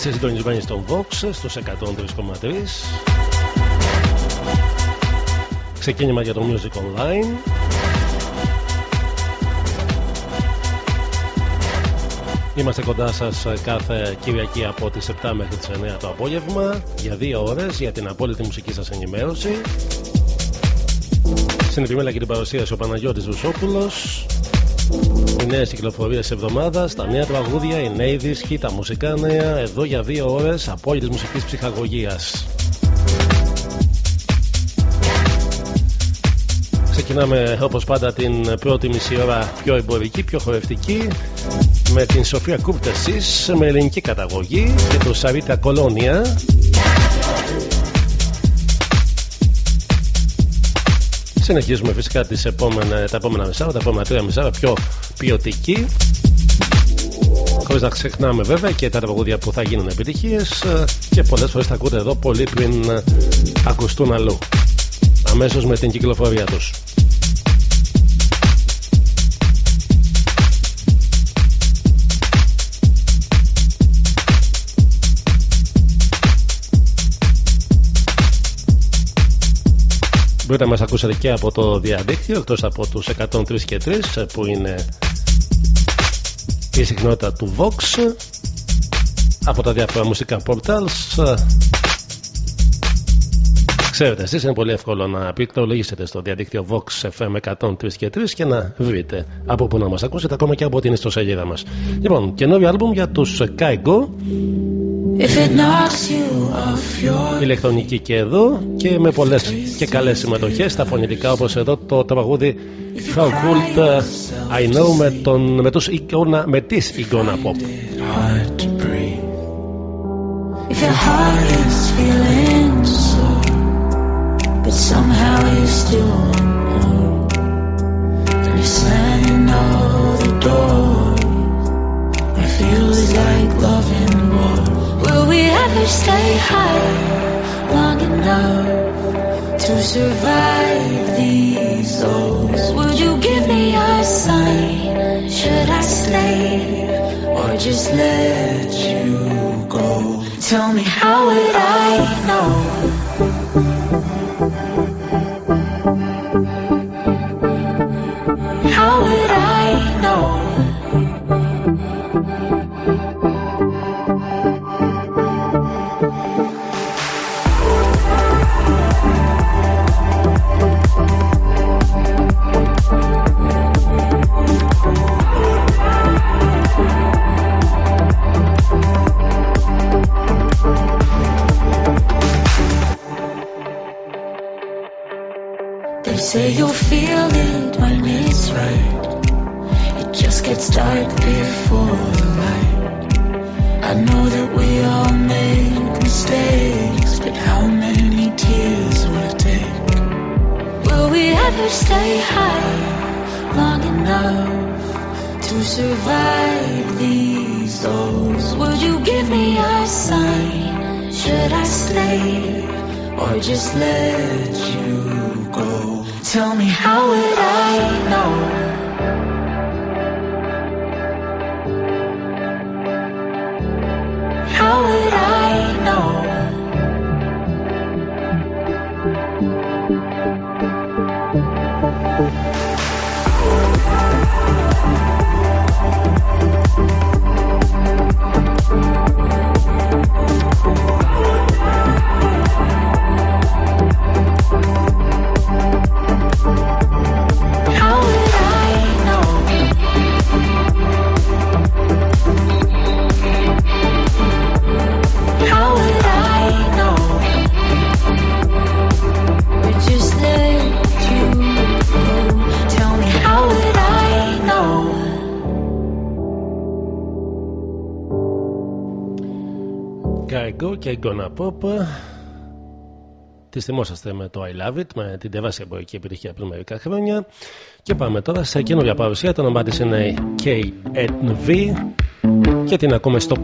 Είστε συντονισμένοι στον Vox στους 103,3 Ξεκίνημα για το Music Online. Είμαστε κοντά σας κάθε Κυριακή από τις 7 μέχρι τις 9 το απόγευμα για δύο ώρες για την απόλυτη μουσική σας ενημέρωση. Στην επιμέλεια και την παρουσίαση ο Παναγιώτης Βουσόπουλος. οι νέες κυκλοφορίες εβδομάδας, τα νέα τραγούδια, οι νέοι δίσκοι, τα μουσικά νέα, εδώ για δύο ώρες απόλυτη μουσική ψυχαγωγίας. Ξεκινάμε όπως πάντα την πρώτη μισή ώρα πιο εμπορική, πιο χορευτική με την Σοφία Κούρτεση με ελληνική καταγωγή και το Σαρίτα Κολόνια Συνεχίζουμε φυσικά τις επόμενα, τα επόμενα μισάρα, τα επόμενα τρία μισάρα πιο ποιοτική. Χωρίς να ξεχνάμε βέβαια και τα τραγούδια που θα γίνουν επιτυχίες και πολλές φορές τα ακούτε εδώ πολύ πριν ακουστούν αλλού. Αμέσως με την κυκλοφορία τους. Μπορείτε να μας ακούσετε και από το διαδίκτυο εκτός από τους 103 και 3 που είναι η συχνότητα του Vox από τα διάφορα μουσικά portals. Ξέρετε εσείς είναι πολύ εύκολο να πληκτρολογήσετε στο διαδίκτυο Vox FM 103 και 3 και να βρείτε από που να μας ακούσετε ακόμα και από την ιστοσελίδα μας. Λοιπόν, καινούριο άλμπουμ για τους Kaigo Ηλεκτρονική και εδώ και με πολλέ και καλέ συμμετοχέ στα φωνητικά όπω εδώ το τραγούδι How Cult I Know με, τον, με, τους εικόνα, με τις εικόνα pop. If your heart is feeling so But somehow you still want more Then you're slamming all the doors It feels like loving more Will we ever stay high long enough to survive these lows? Would you give me a sign? Should I stay or just let you go? Tell me how would I know? Say you'll feel it when it's right. It just gets dark before the light. I know that we all make mistakes, but how many tears will it take? Will we ever stay high long enough to survive these lows? Would you give me a sign? Should I stay or just let you go? Tell me how would I know? Και Gonna Pop. Τη θυμόσαστε με το I Love It, με την τεράστια εμπορική επιτυχία πριν μερικά χρόνια. Και πάμε τώρα σε καινούργια παρουσία. Το όνομά της είναι KNV και την ακούμε στο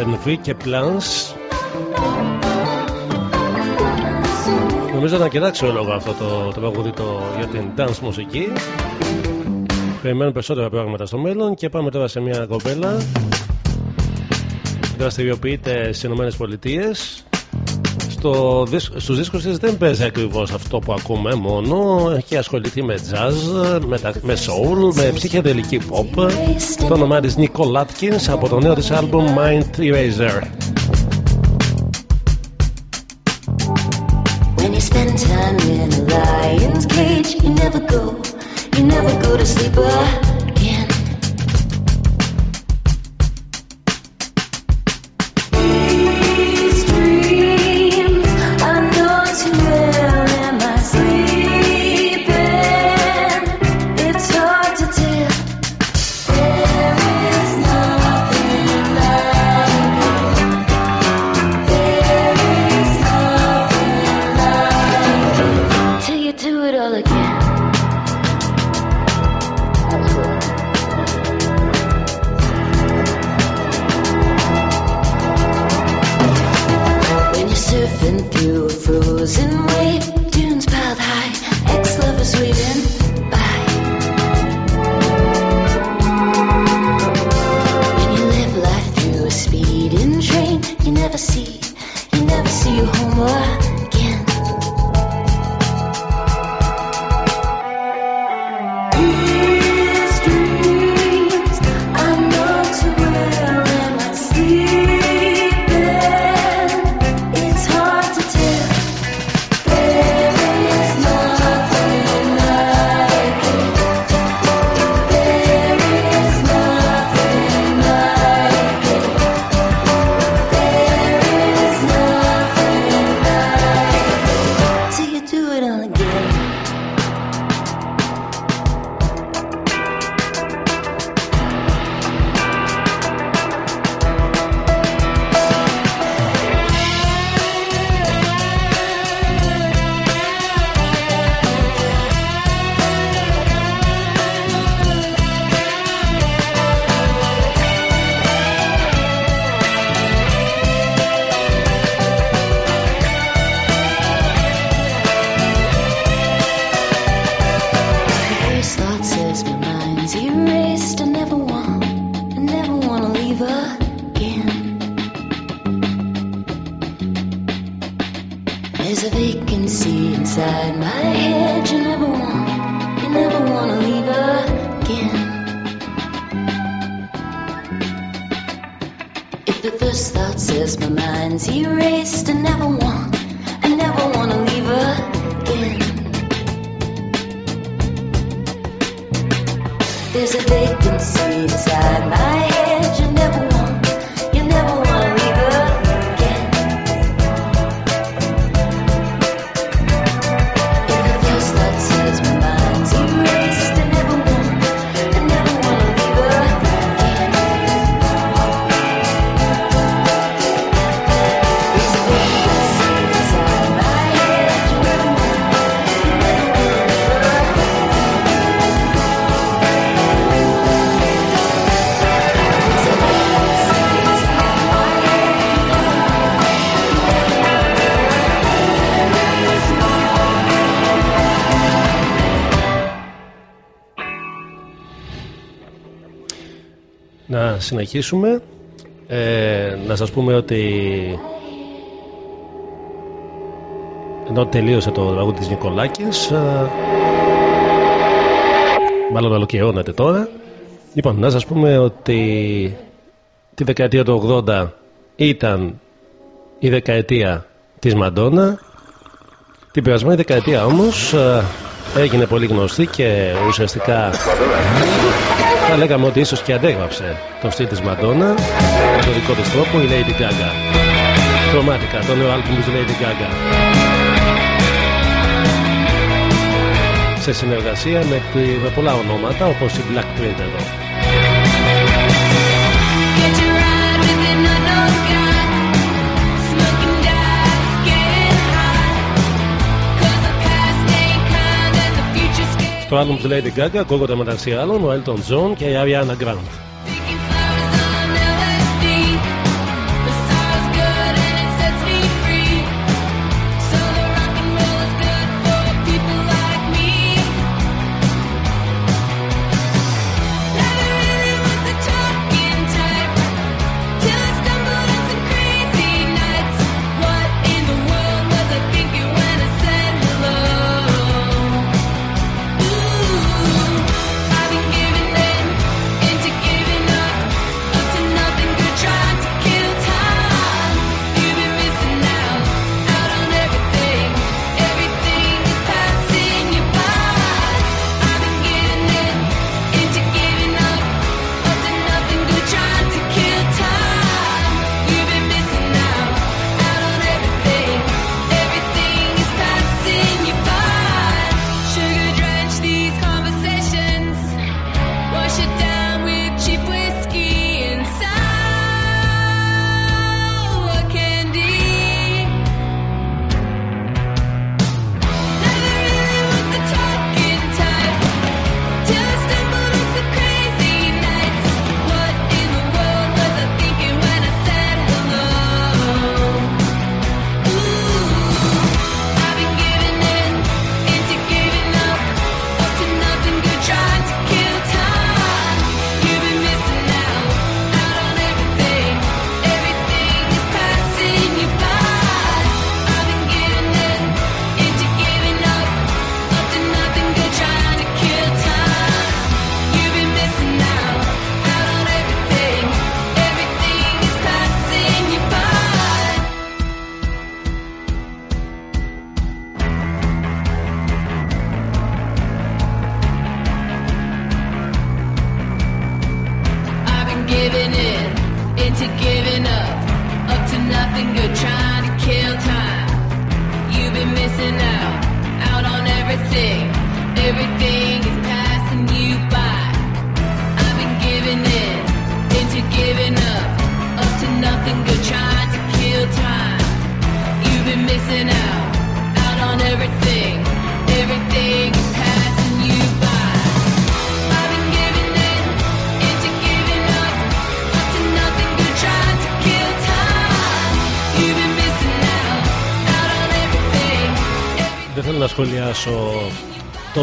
Plants. και Plans Νομίζω να κοιτάξει λόγο αυτό το τραγούδι το, για την dance μουσική. Περιμένουμε περισσότερα πράγματα στο μέλλον και πάμε τώρα σε μια κοπέλα. Δραστηριοποιείται στις Ηνωμένες Πολιτείες. Στο, στους δίσκους της δεν παίζει ακριβώς αυτό που ακούμε μόνο έχει ασχοληθεί με jazz, με, με soul, με ψυχεδελική pop το όνομά της Nicole Atkins από το νέο της album Mind Eraser spend time in a lion's cage. You never go, you never go to sleep again. Συνεχίσουμε. Ε, να σας πούμε ότι ενώ τελείωσε το τραγούδι της Νικολάκης ε, μάλλον ολοκληρώνεται τώρα λοιπόν να σας πούμε ότι τη δεκαετία του 80 ήταν η δεκαετία της Μαντόνα την περασμένη δεκαετία όμως ε, έγινε πολύ γνωστή και ουσιαστικά θα λέγαμε ότι ίσως και αντέγραψε το στυλ της Μαντόνα με το δικό της τρόπο η Lady Gaga. Chromatica, το νέο άλμπουμ της Lady Gaga. Σε συνεργασία με, τη, με πολλά ονόματα όπως η Black Print εδώ Στο άλμπουμ της Lady Gaga ακούγονται μεταξύ άλλων ο Elton John και η Ariana Grande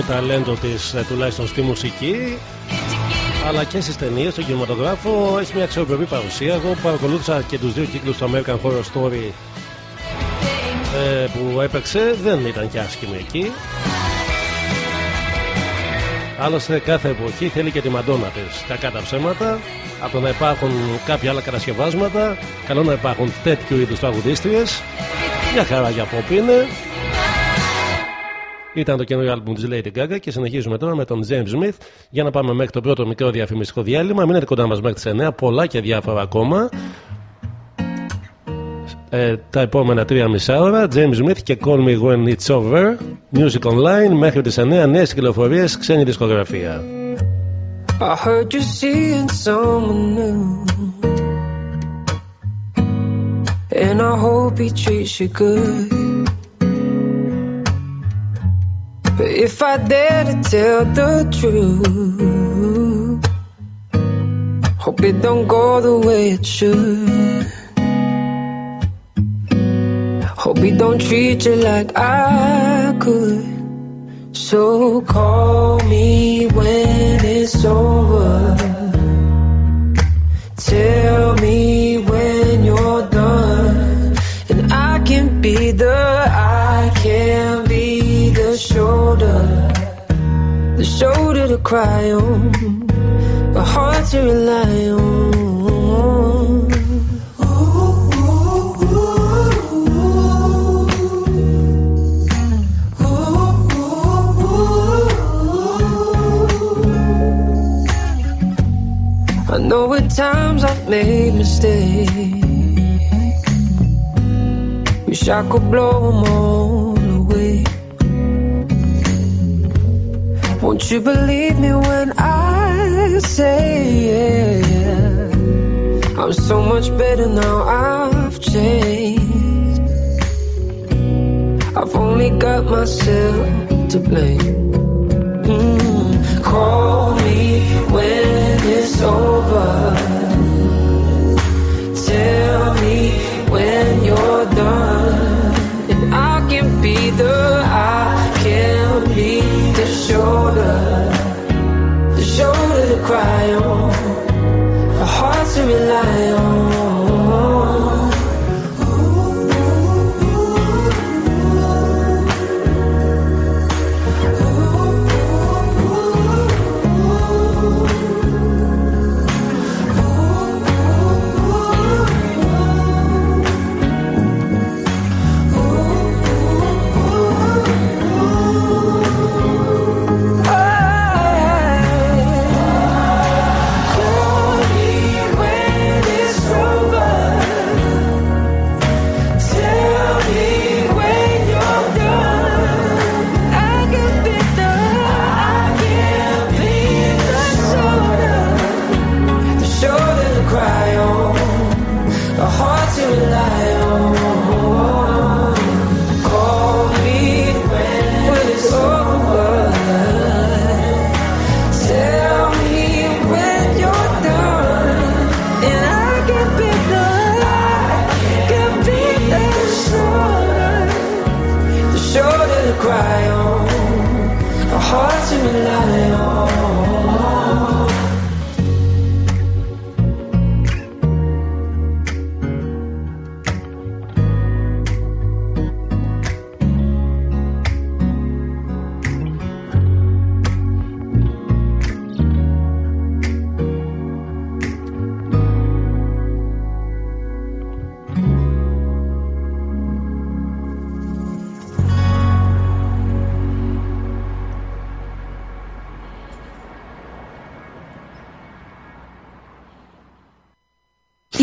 ταλέντο της ε, τουλάχιστον στη μουσική Into giving αλλά και στις ταινίες, στον κινηματογράφο έχει μια αξιοπρεπή παρουσία. Εγώ παρακολούθησα και τους δύο κύκλους του American Horror Story ε, που έπαιξε, δεν ήταν και άσχημη εκεί. Άλλωστε κάθε εποχή θέλει και τη μαντόνα της. Κακά τα ψέματα, από το να υπάρχουν κάποια άλλα κατασκευάσματα, καλό να υπάρχουν τέτοιου είδους τραγουδίστριες. Μια χαρά για pop είναι. Ήταν το καινούριο άλμπουμ της Lady Gaga και συνεχίζουμε τώρα με τον James Smith για να πάμε μέχρι το πρώτο μικρό διαφημιστικό διάλειμμα. Μείνετε κοντά μας μέχρι τις 9, πολλά και διάφορα ακόμα. Ε, τα επόμενα τρία μισά ώρα James Smith και Call Me When It's Over Music Online μέχρι τις 9 νέες κυκλοφορίες ξένη δισκογραφία I heard you're seeing someone new. And I hope he treats you good. But if I dare to tell the truth, hope it don't go the way it should. Hope he don't treat you like I could. So call me when it's over. Tell me when you're done. And I can be the, The shoulder to cry on. The heart to rely on. Know at times I've made mistakes. Wish I could blow them all Won't you believe me when I say yeah, I'm so much better now I've changed. I've only got myself to blame. Mm, Call me when it's over. Tell me when you're done. Shoulder. The shoulder to cry on. The heart to rely on.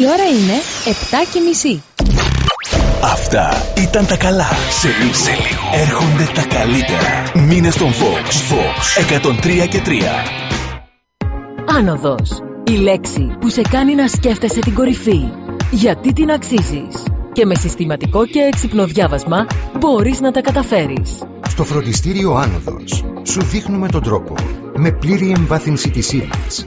Ώρα είναι 7 και μισή. Αυτά ήταν τα καλά. Σε λίγο, σε λίγο. έρχονται τα καλύτερα. Μήνε στον Fox. Fox 103 και 3. Άνοδος. Η λέξη που σε κάνει να σκέφτεσαι την κορυφή. Γιατί την αξίζεις; Και με συστηματικό και έξυπνο διάβασμα μπορείς να τα καταφέρεις. Στο φροντιστήριο Άνοδος σου δείχνουμε τον τρόπο. Με πλήρη εμβάθυνση της ύλης.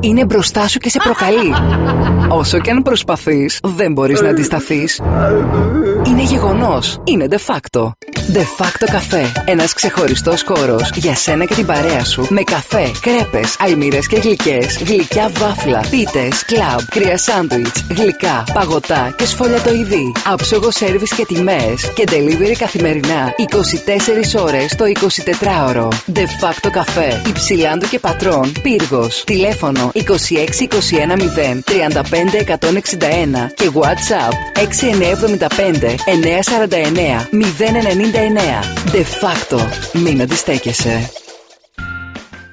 Είναι μπροστά σου και σε προκαλεί. Όσο και αν προσπαθείς, δεν μπορείς να αντισταθείς. Είναι γεγονός. Είναι de facto. De facto καφέ. Ένας ξεχωριστός χώρος για σένα και την παρέα σου. Με καφέ, κρέπες, αλμύρες και γλυκές, γλυκιά βάφλα, πίτες, κλαμπ, κρύα σάντουιτς, γλυκά, παγωτά και σφολιατοειδή. Άψογο σέρβις και τιμές και delivery καθημερινά 24 ώρες το 24ωρο. De facto καφέ. Υψηλάντου και πατρών. Πύργος. Τηλέφωνο 26 21 0 35 161 και WhatsApp 6975 949 099. De facto. Μην αντιστέκεσαι.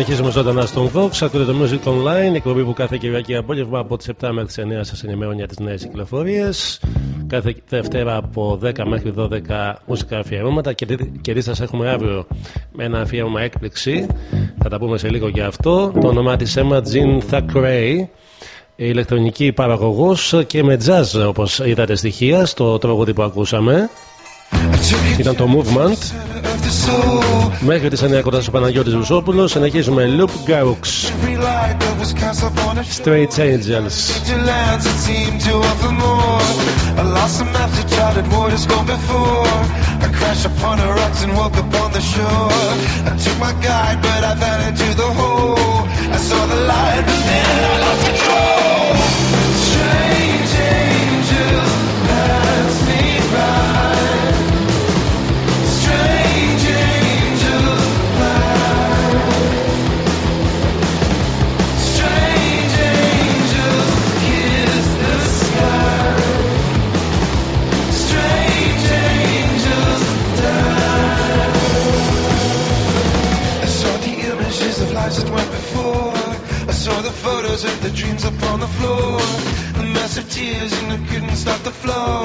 Συνεχίζουμε ζωντανά στον Vox. Ακούτε το Music Online, εκπομπή που κάθε Κυριακή απόγευμα από τις 7 μέχρι τις 9 σας ενημερώνει για τις νέες κυκλοφορίες. Κάθε Δευτέρα από 10 μέχρι 12 μουσικά αφιερώματα. Και τι σας έχουμε αύριο με ένα αφιέρωμα έκπληξη. Θα τα πούμε σε λίγο για αυτό. Το όνομά της Emma Jean Thackeray. Ηλεκτρονική παραγωγός και με jazz όπως είδατε στοιχεία στο τραγούδι που ακούσαμε. Ήταν το Movement. Μέχρι τις 9 κοντά στο Παναγιώτης Βουσόπουλος συνεχίζουμε Loop Gaux Straight Angels I lost some maps to charted waters gone before. I crashed upon the rocks and woke up on the shore. I took my guide, but I fell into the hole. I saw the light, but then I lost control. Of the dreams upon the floor. The massive tears and I couldn't stop the flow.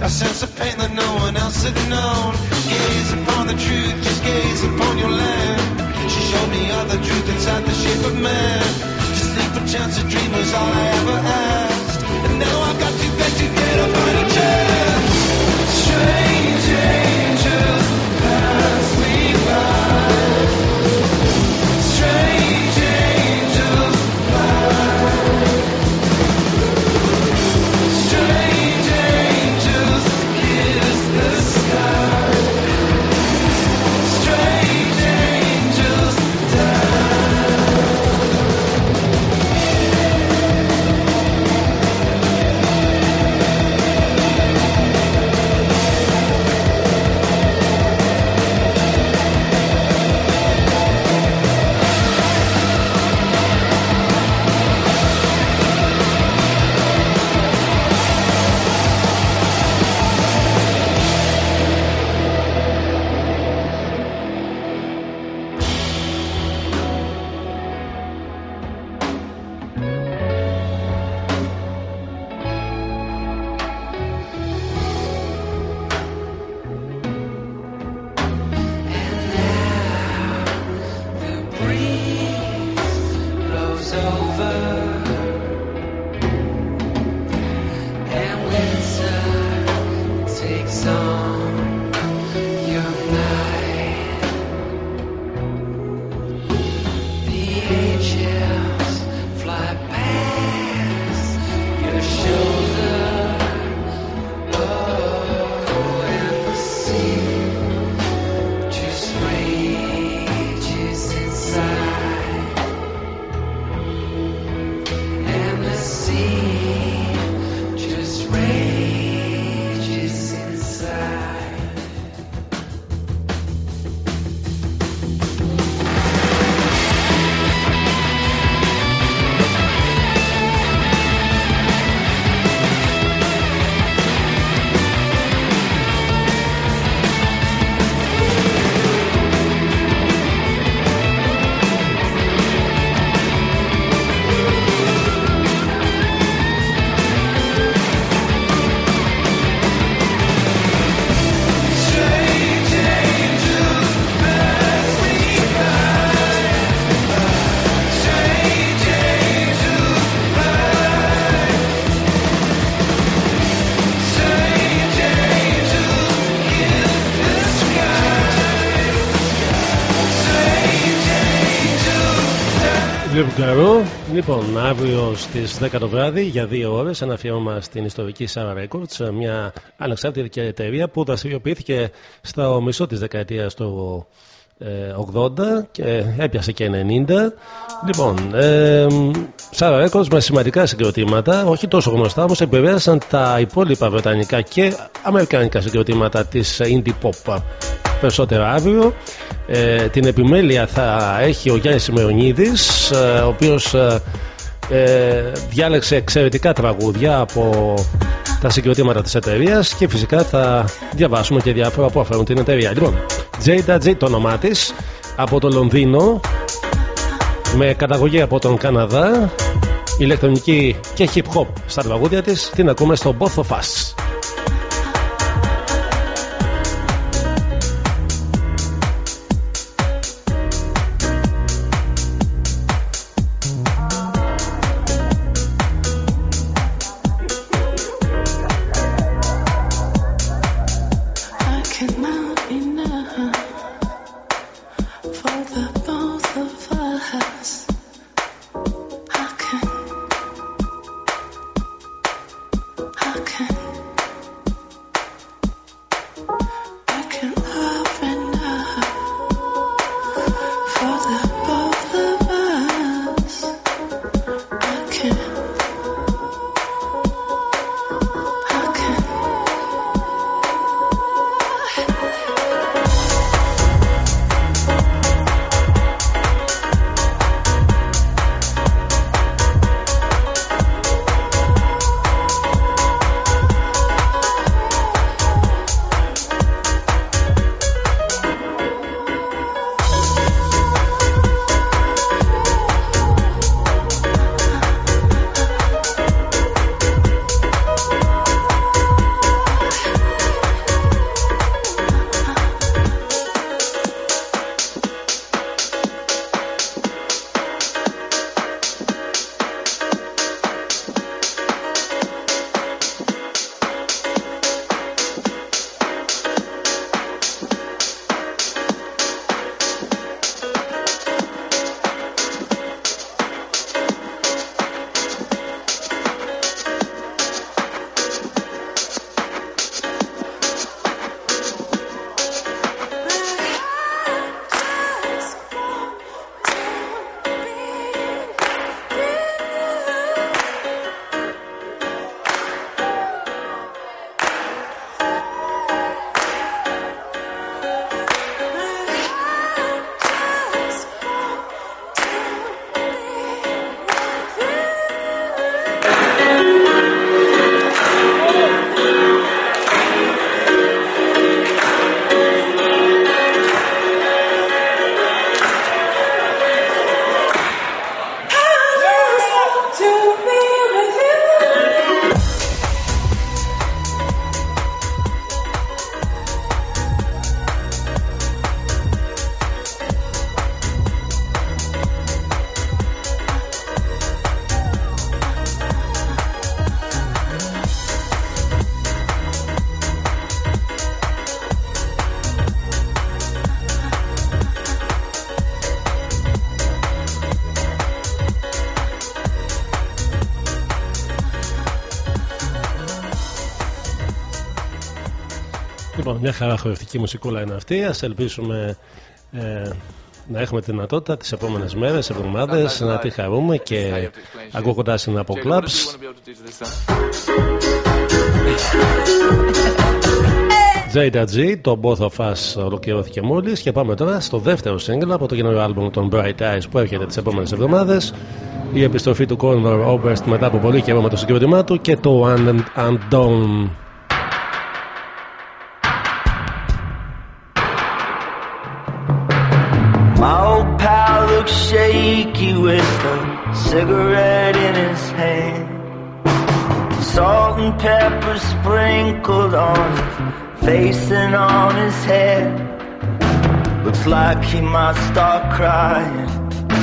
I sense a pain that no one else had known. Gaze upon the truth, just gaze upon your land. She showed me all the truth inside the shape of man. To sleep a chance to dream was all I ever asked. And now I've got to beg to get a fighting chance. Strange Γκαρού. Λοιπόν, αύριο στις 10 το βράδυ για δύο ώρες ένα αφιέρωμα στην ιστορική Sarah Records, μια ανεξάρτητη εταιρεία που δραστηριοποιήθηκε στο μισό της δεκαετίας του 80 και έπιασε και 90. Λοιπόν, ε, Sarah Records με σημαντικά συγκροτήματα, όχι τόσο γνωστά, όμως επηρέασαν τα υπόλοιπα βρετανικά και αμερικανικά συγκροτήματα της indie pop. Περισσότερα αύριο. Ε, την επιμέλεια θα έχει ο Γιάννης Σημεωνίδης, ε, ο οποίος ε, ε, διάλεξε εξαιρετικά τραγούδια από τα συγκροτήματα της εταιρείας και φυσικά θα διαβάσουμε και διάφορα που αφορούν την εταιρεία. Λοιπόν, Jada J το όνομά της από το Λονδίνο με καταγωγή από τον Καναδά ηλεκτρονική και hip hop στα τραγούδια της την ακούμε στο Both of Us. Χορευτική μουσικούλα είναι αυτή. Α ελπίσουμε ε, να έχουμε τη δυνατότητα τις επόμενες μέρες, εβδομάδες να τη χαρούμε και ακούγοντας την από κλαμπς. Jada G, το Both of Us ολοκληρώθηκε μόλις και πάμε τώρα στο δεύτερο σύγκλημα από το καινούριο άλμπουμ των Bright Eyes που έρχεται τις επόμενες εβδομάδες. Η επιστροφή του Conor Oberst μετά από πολύ καιρό με το συγκρότημά του και το One and Undone. Shaky with a cigarette in his hand. Salt and pepper sprinkled on his face and on his head. Looks like he might start crying.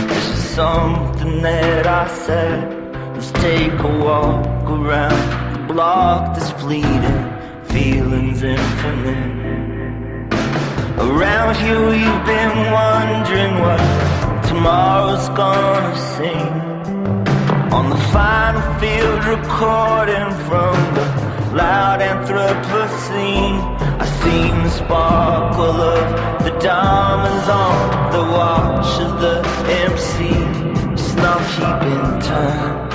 This is something that I said. Let's take a walk around the block that's fleeting. Feelings infinite. Around here we've been wondering what tomorrow's gonna sing. On the final field, recording from the loud Anthropocene. I seen the sparkle of the diamonds on the watch of the MC. It's not keeping time,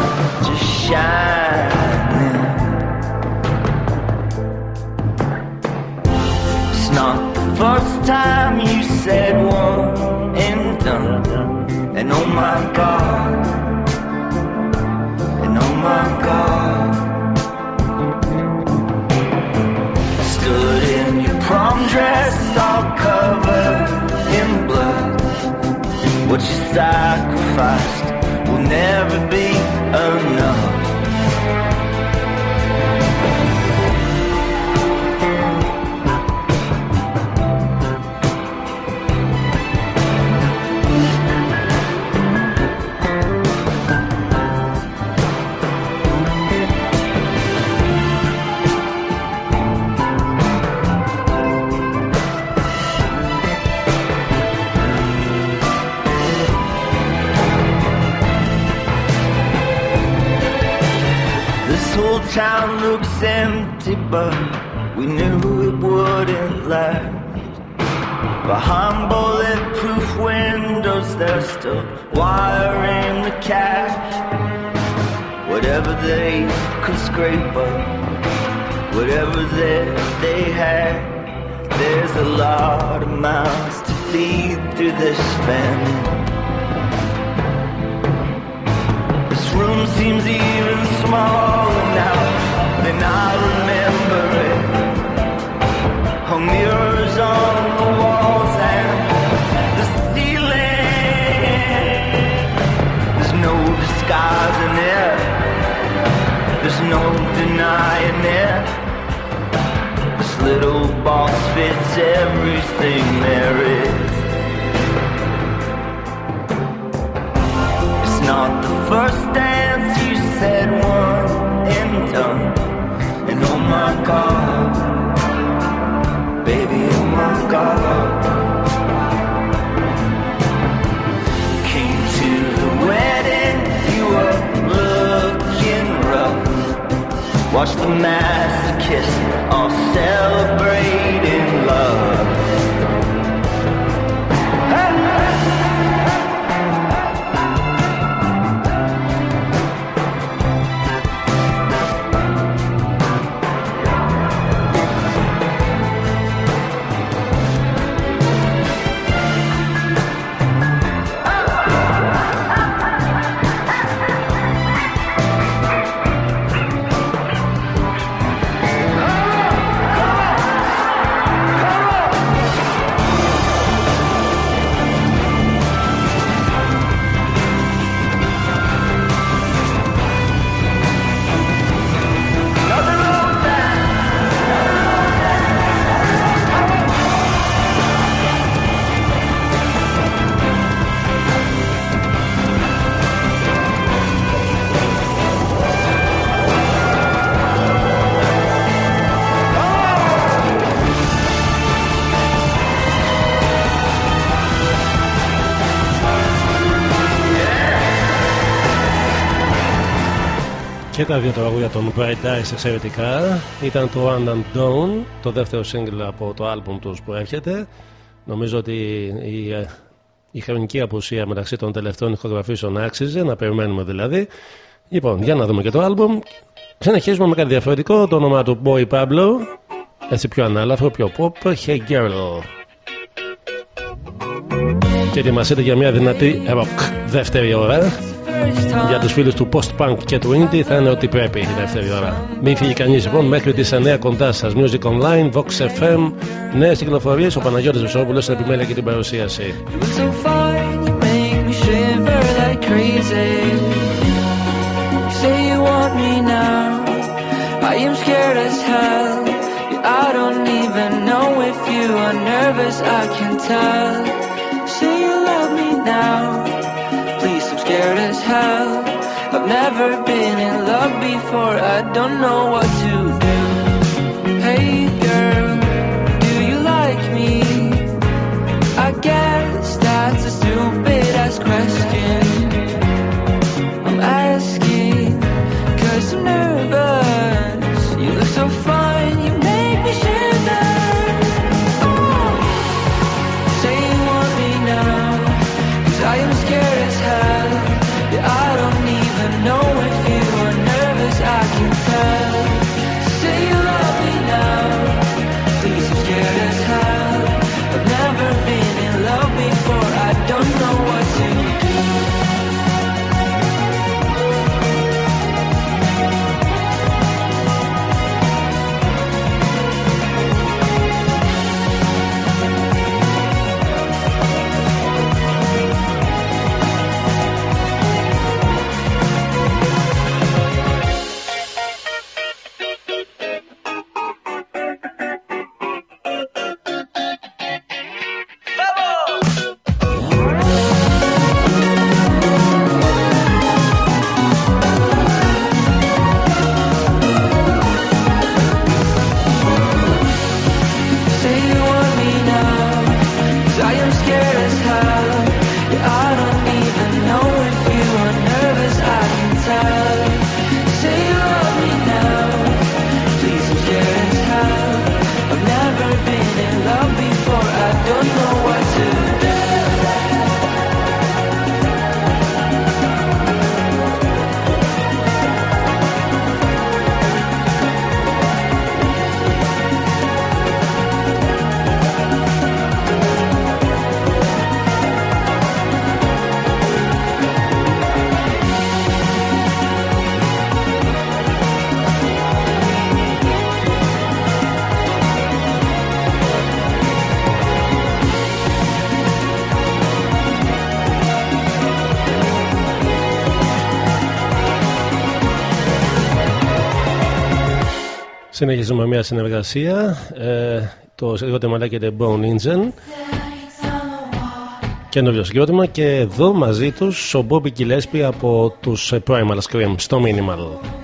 just shining. It's not first time you said one and done. And oh my god, and oh my god. Stood in your prom dress, all covered in blood. What you sacrificed will never be enough. Town looks empty, but we knew it wouldn't last. Behind bulletproof windows, they're still wiring the cash. Whatever they could scrape up, whatever that they had, there's a lot of mouths to feed through this family. Room seems even smaller now than I remember it. Hung mirrors on the walls and the ceiling. There's no disguising it. There's no denying it. This little box fits everything there is. Not the first dance you said one and done. And oh my god, baby, oh my god. Came to the wedding, you were looking rough. Watch the masochists all celebrating Και τα δύο τραγούδια των Bright Eyes εξαιρετικά. Ήταν το Unknown, το δεύτερο single από το album τους που έρχεται. Νομίζω ότι η, ε, η χρονική απουσία μεταξύ των τελευταίων ηχογραφήσεων άξιζε, να περιμένουμε δηλαδή. Λοιπόν, για να δούμε και το album. Συνεχίζουμε με κάτι διαφορετικό, το όνομα του Boy Pablo. Έτσι πιο ανάλαφρο, πιο pop, Hey Girl. Και ετοιμαστείτε για μια δυνατή rock δεύτερη ώρα. Για τους φίλους του post-punk και του indie θα είναι ό,τι πρέπει η δεύτερη ώρα. Μην φύγει κανείς λοιπόν μέχρι τις 9 κοντά σας. Music online, Vox FM, νέες συγκληροφορίες ο Παναγιώτης Βασίλειος στην επιμέλεια και την παρουσίαση. scared as hell. I've never been in love before, I don't know what to do. Hey girl, do you like me? I guess that's a stupid ass question. I'm asking, cause I'm nervous. Συνεχίζουμε μια συνεργασία. Ε, το συγκρότημα λέγεται Bone Engine. Καινούριο συγκρότημα και εδώ μαζί τους ο Bobby Gillespie από τους Primal Scream στο Minimal.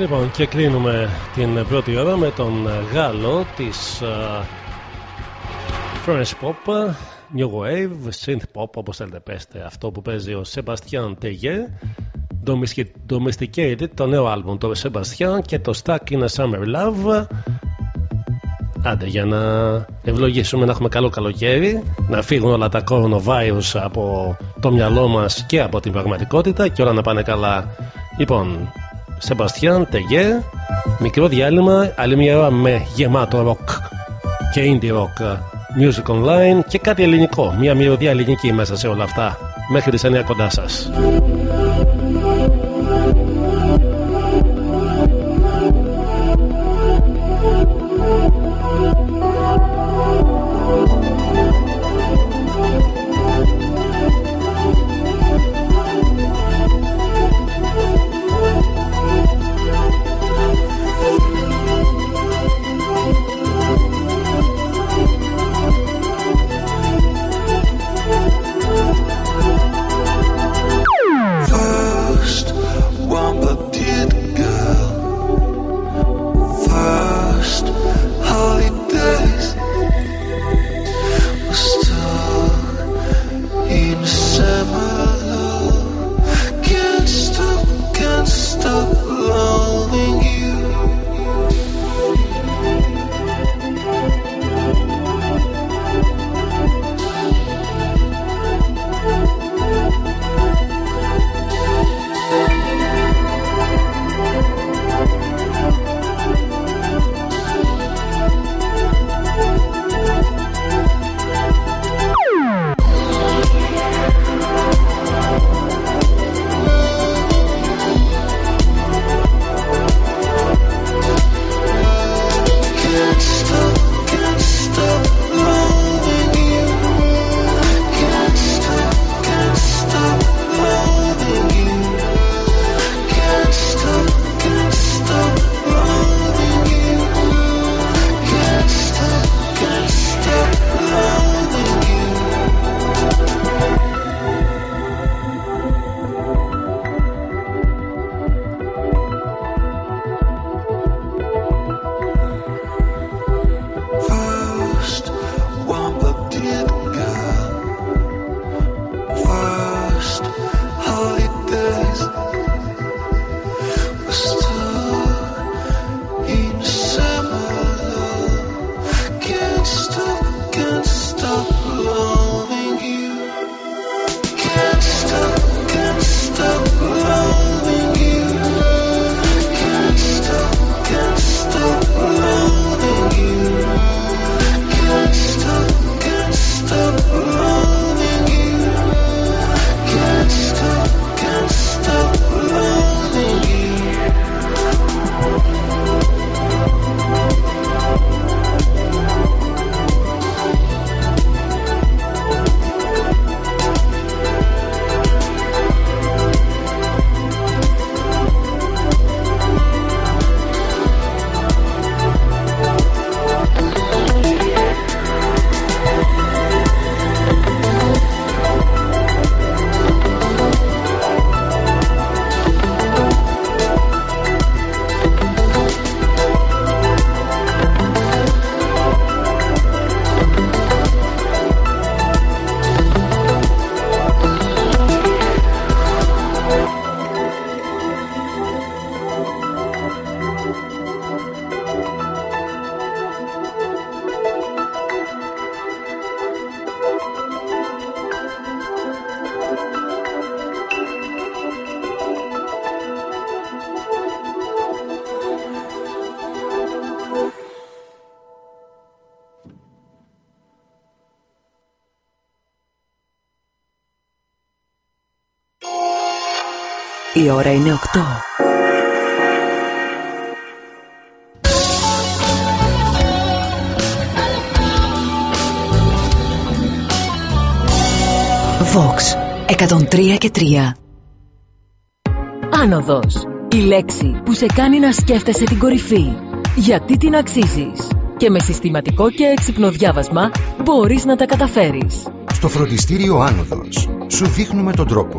Λοιπόν, και κλείνουμε την πρώτη ώρα με τον Γάλλο της uh, French Pop, New Wave, Synth Pop, όπως θέλετε πέστε, αυτό που παίζει ο Sebastian Teguet, Domesticated, το νέο άλμπουμ του Sebastian και το Stuck in a Summer Love. Άντε για να ευλογήσουμε να έχουμε καλό καλοκαίρι, να φύγουν όλα τα coronavirus από το μυαλό μας και από την πραγματικότητα και όλα να πάνε καλά. Λοιπόν, Σεμπαστιάν Τεγέ. Μικρό διάλειμμα, άλλη μια ώρα με γεμάτο ροκ και indie rock music online και κάτι ελληνικό. Μια μυρωδιά ελληνική μέσα σε όλα αυτά. Μέχρι τις 9 κοντά σας. Η ώρα είναι 8. Vox 103 και 3 Άνοδος. Η λέξη που σε κάνει να σκέφτεσαι την κορυφή. Γιατί την αξίζεις; Και με συστηματικό και έξυπνο διάβασμα μπορείς να τα καταφέρεις. Στο φροντιστήριο Άνοδος σου δείχνουμε τον τρόπο.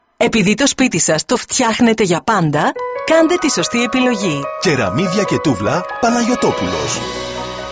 Επειδή το σπίτι σας το φτιάχνετε για πάντα, κάντε τη σωστή επιλογή. Κεραμίδια και τούβλα Παναγιωτόπουλος.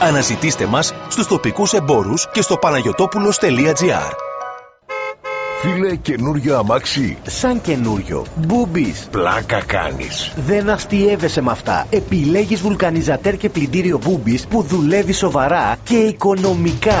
Αναζητήστε μας στους τοπικούς εμπόρους και στο παναγιωτόπουλος.gr Φίλε, καινούριο αμάξι. Σαν καινούριο. Μπούμπι. Πλάκα κάνεις. Δεν αστείευεσαι με αυτά. Επιλέγεις βουλκανιζατέρ και πλυντήριο Μπούμπι που δουλεύει σοβαρά και οικονομικά.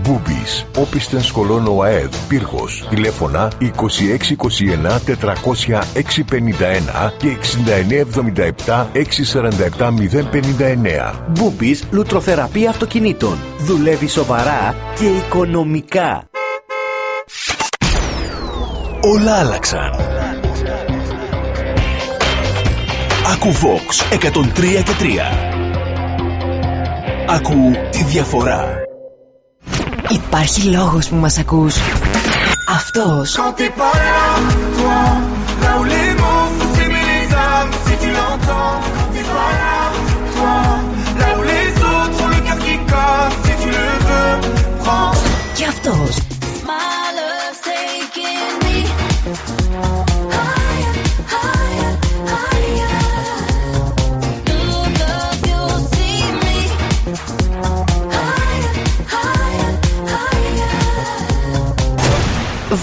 Μπούπης, όπισθεν σκολών ΟΑΕΔ, Πύργος, τηλέφωνα 2621 400 651 και 6977 647 059. Μπούμπης λουτροθεραπεία αυτοκινήτων. Δουλεύει σοβαρά και οικονομικά. Όλα άλλαξαν. Ακού Vox 103 και 3. Ακού τη διαφορά. Υπάρχει λόγος που μας ακούς. Αυτός. Quand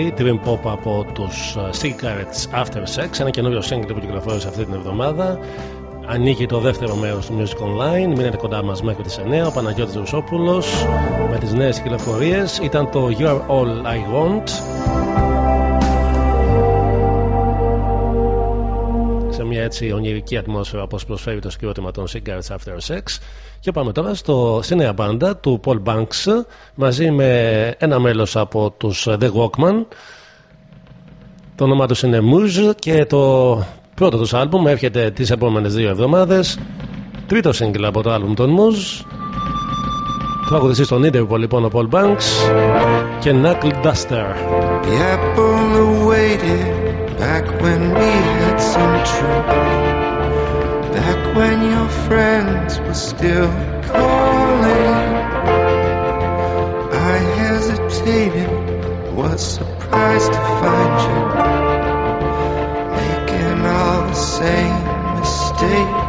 Τραγούδι Dream Pop από τους ε, Cigarettes After Sex ένα καινούριο single που κυκλοφόρησε αυτή την εβδομάδα. Ανοίγει το δεύτερο μέρος του Music Online μείνετε κοντά μας μέχρι τις 9 ο Παναγιώτης Ρουσόπουλος με τις νέες κυκλοφορίες. Ήταν το You Are All I Want. Σε μια έτσι ονειρική ατμόσφαιρα όπως προσφέρει το σκηνότημα των Cigarettes After Sex και πάμε τώρα στο, στη νέα μπάντα του Paul Banks μαζί με ένα μέλος από τους The Walkman. Το όνομα τους είναι Muse και το πρώτο τους άλμπουμ έρχεται τις επόμενες δύο εβδομάδες. Τρίτο σύγκλι από το άλμπουμ των Muse. Τραγουδιστής στον Ίντερπο λοιπόν ο Paul Banks και Knuckle Duster. The apple awaited back when we had some truth. When your friends were still calling, I hesitated, was surprised to find you making all the same mistakes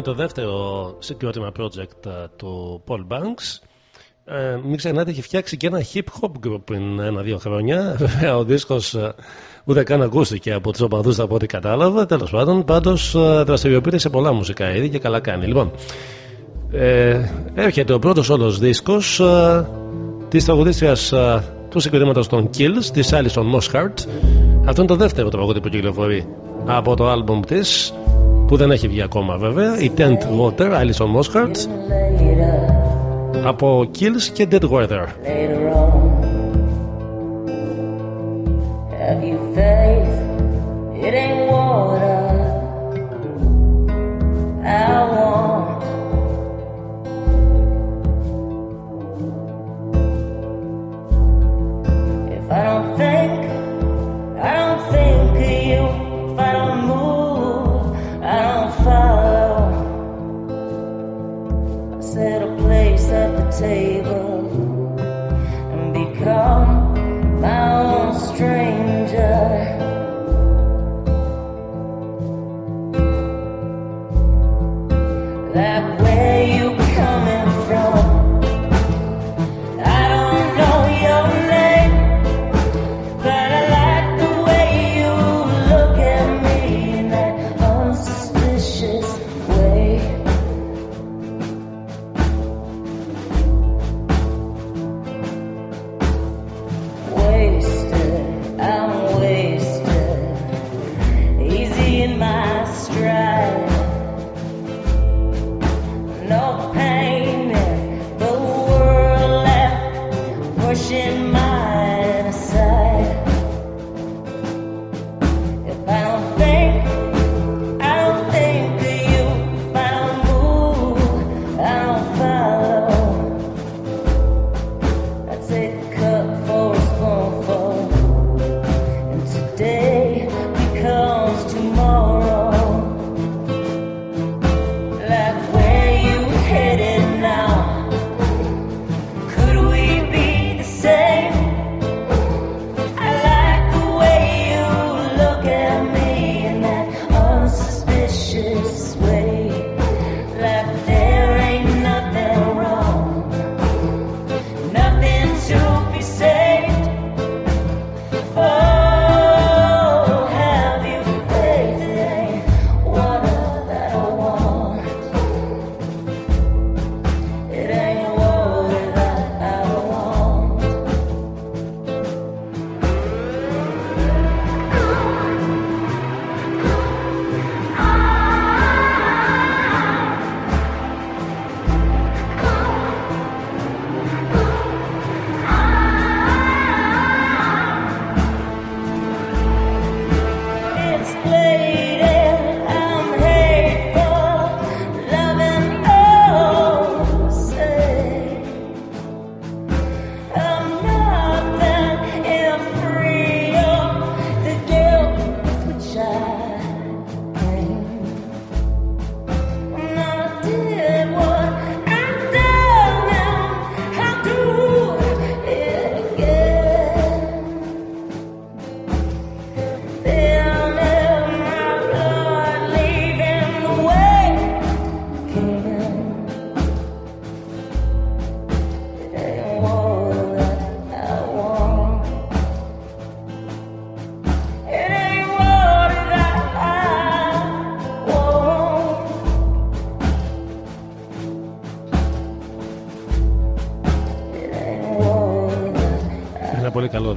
Είναι το δεύτερο συγκρότημα project ε, του Paul Banks. Ε, μην ξεχνάτε, έχει φτιάξει και ένα hip hop group πριν ένα-δύο χρόνια. Βέβαια, ο δίσκος ε, Ούτε καν ακούστηκε από τους οπαδούς από ό,τι κατάλαβα. Τέλος πάντων, πάντως δραστηριοποιείται σε πολλά μουσικά είδη και καλά κάνει. Λοιπόν, ε, έρχεται ο πρώτος όλος δίσκος ε, της τραγουδίστριας ε, του συγκριτήματο των Kills, της Alison Mosshart. Αυτό είναι το δεύτερο τραγούδι που κυκλοφορεί από το άλμπουμ της, που δεν έχει βγει ακόμα βέβαια. Η Tent Water, Alison Mosshart. Από Kills και Dead Weather. Later on, have you faith? It ain't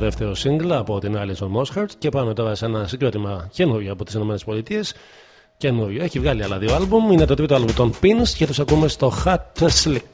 δεύτερο single από την Alison Mosshart και πάμε τώρα σε ένα συγκρότημα καινούριο από τις ΗΠΑ. Καινούριο. Έχει βγάλει άλλα δύο άλμπουμ. Είναι το τρίτο άλμπουμ των Pins και τους ακούμε στο Hot Slick.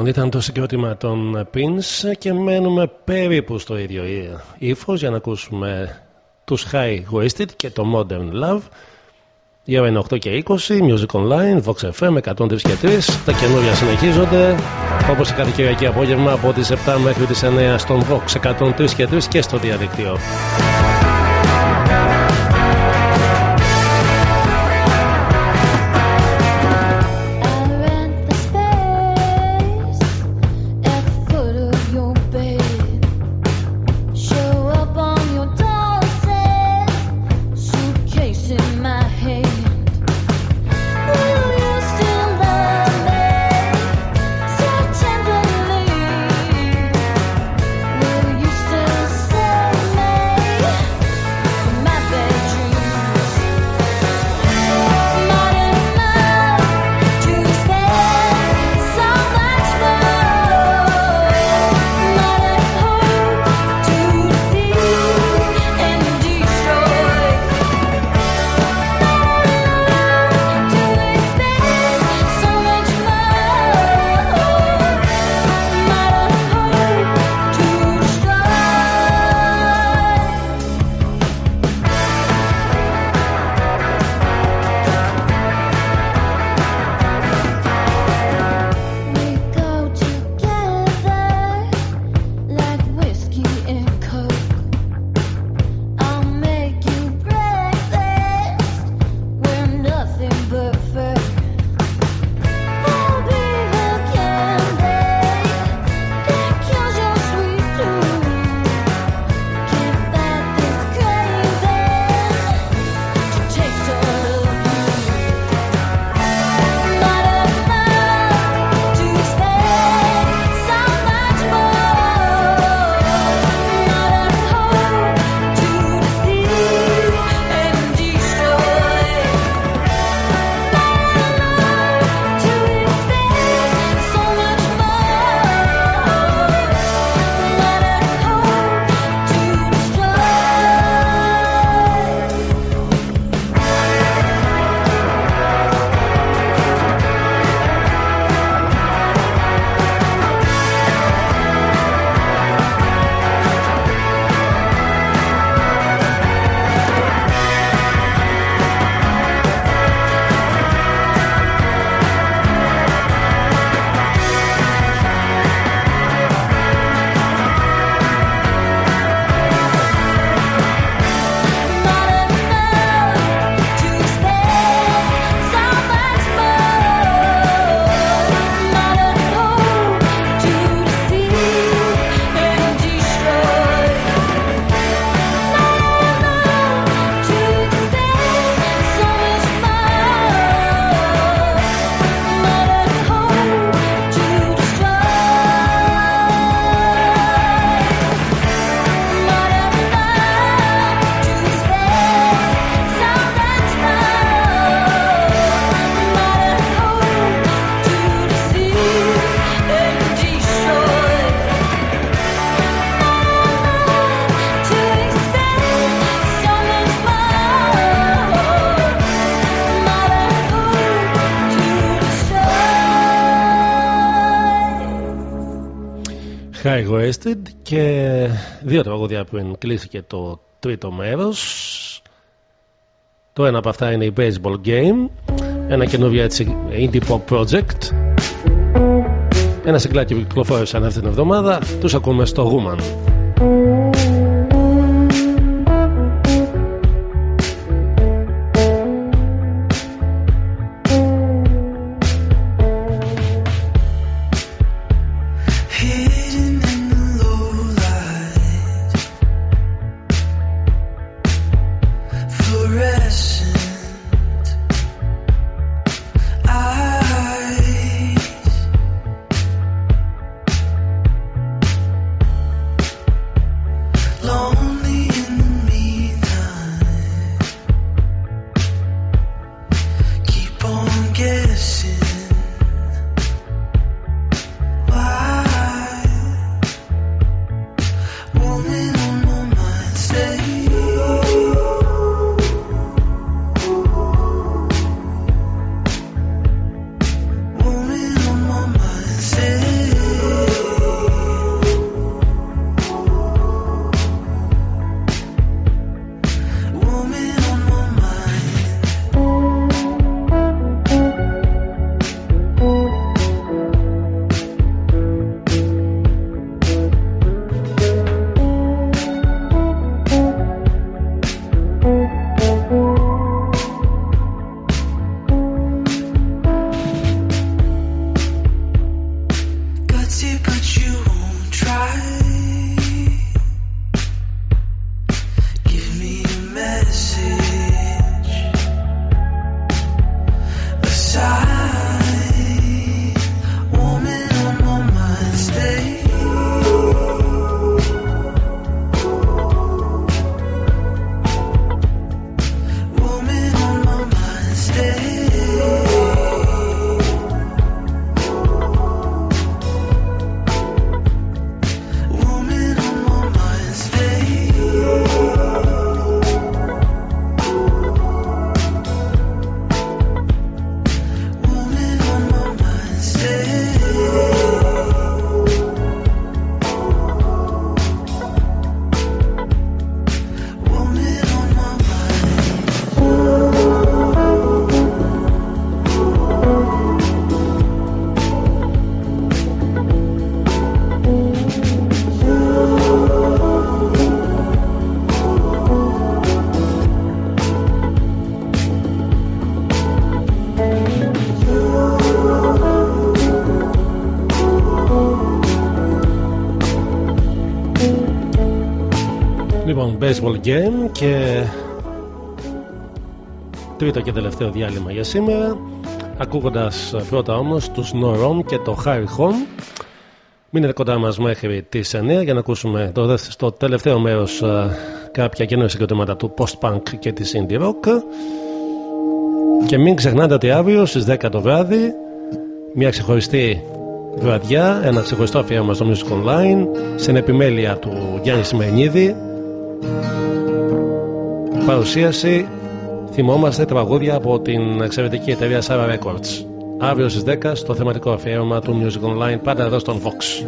Λοιπόν, ήταν το συγκρότημα των Pins και μένουμε περίπου στο ίδιο ύφος για να ακούσουμε τους High Wasted και το Modern Love. Η ώρα 8 και 20, Music Online, Vox FM 103 και 3. Τα καινούργια συνεχίζονται όπως κάθε Κυριακή απόγευμα από τις 7 μέχρι τις 9 στον Vox 103 και 3 και στο διαδικτύο. Wasted και δύο τραγούδια πριν κλείσει και το τρίτο μέρος. Το ένα από αυτά είναι η Baseball Game ένα καινούργιο έτσι indie pop project. Ένα συγκλάκι που κυκλοφόρησαν αυτή την εβδομάδα τους ακούμε στο Woman baseball game και τρίτο και τελευταίο διάλειμμα για σήμερα. Ακούγοντας πρώτα όμως τους Norom και το Harry Home. Μείνετε κοντά μας μέχρι τις 9 για να ακούσουμε το, δεύτερο- στο τελευταίο μέρος ε, κάποια καινούργια συγκροτήματα του post-punk και της indie rock. Και μην ξεχνάτε ότι αύριο στις 10 το βράδυ μια ξεχωριστή βραδιά, ένα ξεχωριστό αφιέρωμα στο Music Online στην επιμέλεια του Γιάννη Σημενίδη παρουσίαση. Θυμόμαστε τραγούδια από την εξαιρετική εταιρεία Sarah Records. Αύριο στις 10 στο θεματικό αφιέρωμα του Music Online πάντα εδώ στον Vox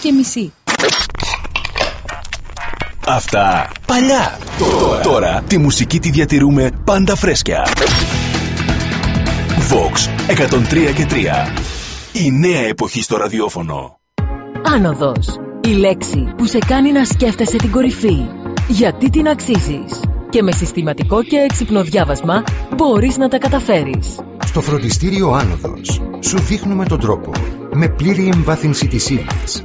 και μισή. Αυτά παλιά. Τώρα, τώρα τη μουσική τη διατηρούμε πάντα φρέσκια. Vox 103 και 3. Η νέα εποχή στο ραδιόφωνο. Άνοδος. Η λέξη που σε κάνει να σκέφτεσαι την κορυφή. Γιατί την αξίζεις. Και με συστηματικό και έξυπνο διάβασμα μπορείς να τα καταφέρεις. Στο φροντιστήριο Άνοδος σου δείχνουμε τον τρόπο. Με πλήρη εμβάθυνση της ύλης.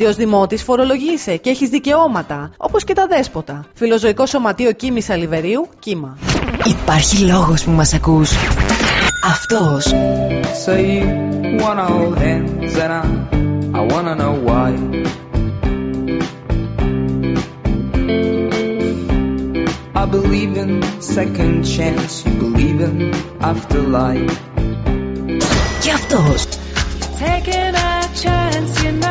Γιατί ως δημότης φορολογείσαι και έχεις δικαιώματα, όπως και τα δέσποτα. Φιλοζωικό Σωματείο Κίμης Αλιβερίου, κύμα. Υπάρχει λόγος που μας ακούς. Αυτός. So you wanna hold hands and I, I wanna know why. I believe in second chance, you believe in afterlife. Και αυτός. Taking a chance, you know,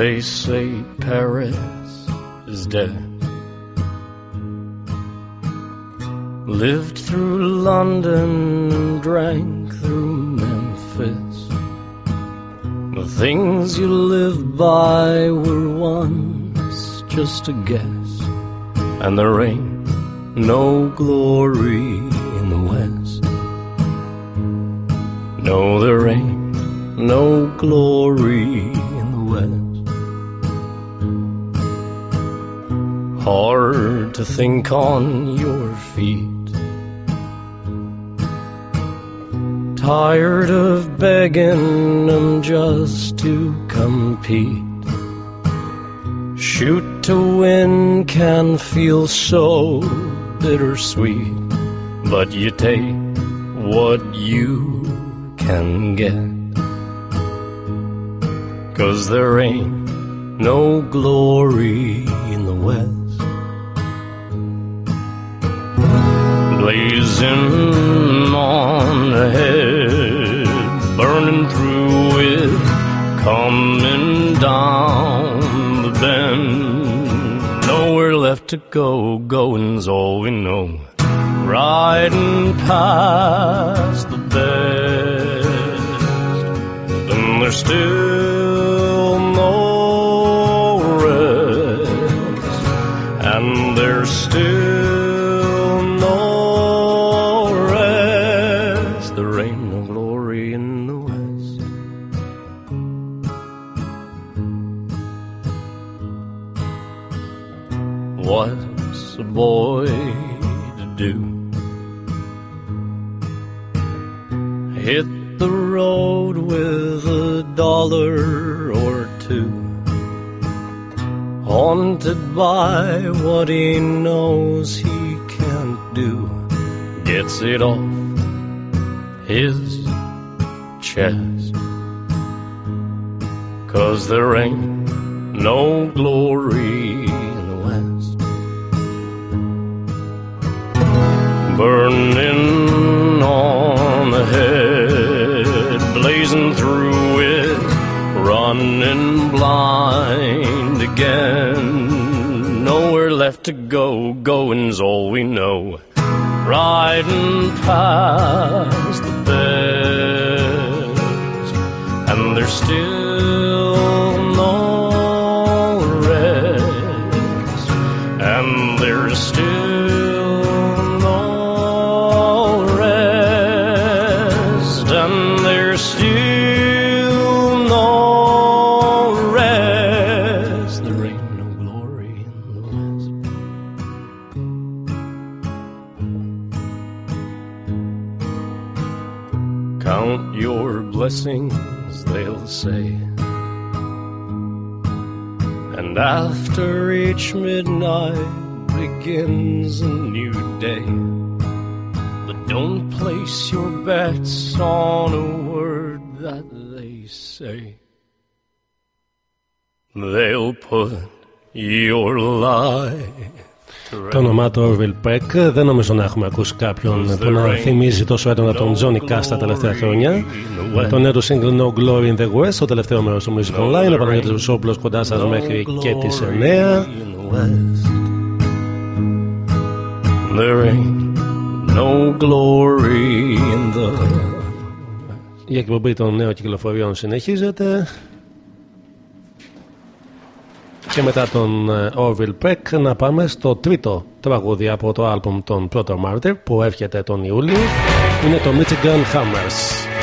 They say Paris is dead. Lived through London, drank through Memphis. The things you lived by were once just a guess, and there ain't no glory in the West. No, there ain't no glory in the West. Hard to think on your feet. Tired of begging them just to compete. Shoot to win can feel so bittersweet, but you take what you can get. Cause there ain't no glory in the West. Blazing on ahead, burning through it, coming down the bend. Nowhere left to go, going's all we know. Riding past the best. And there's still Haunted by what he knows he can't do. Gets it off his chest. Cause there ain't no glory in the West. Burning on the head, blazing through it, running blind again. Nowhere left to go, going's all we know. Riding past the best, and there's still each midnight begins a new day. But don't place your bets on a word that they say. They'll put your life Το όνομά του Orville Peck δεν νομίζω να έχουμε ακούσει κάποιον που να θυμίζει τόσο έντονα τον Johnny Cash τα τελευταία χρόνια. Το νέο του single No Glory in the West, το τελευταίο μέρος του Music Online. Ο Παναγιώτης Βουσόπουλος κοντά σας μέχρι και τις 9. There ain't no glory in the Η εκπομπή των νέων κυκλοφοριών συνεχίζεται. Και μετά τον ε, Orville Peck να πάμε στο τρίτο τραγούδι από το άλμπουμ των Proto Martyr που έρχεται τον Ιούλιο. Είναι το Michigan Hammers.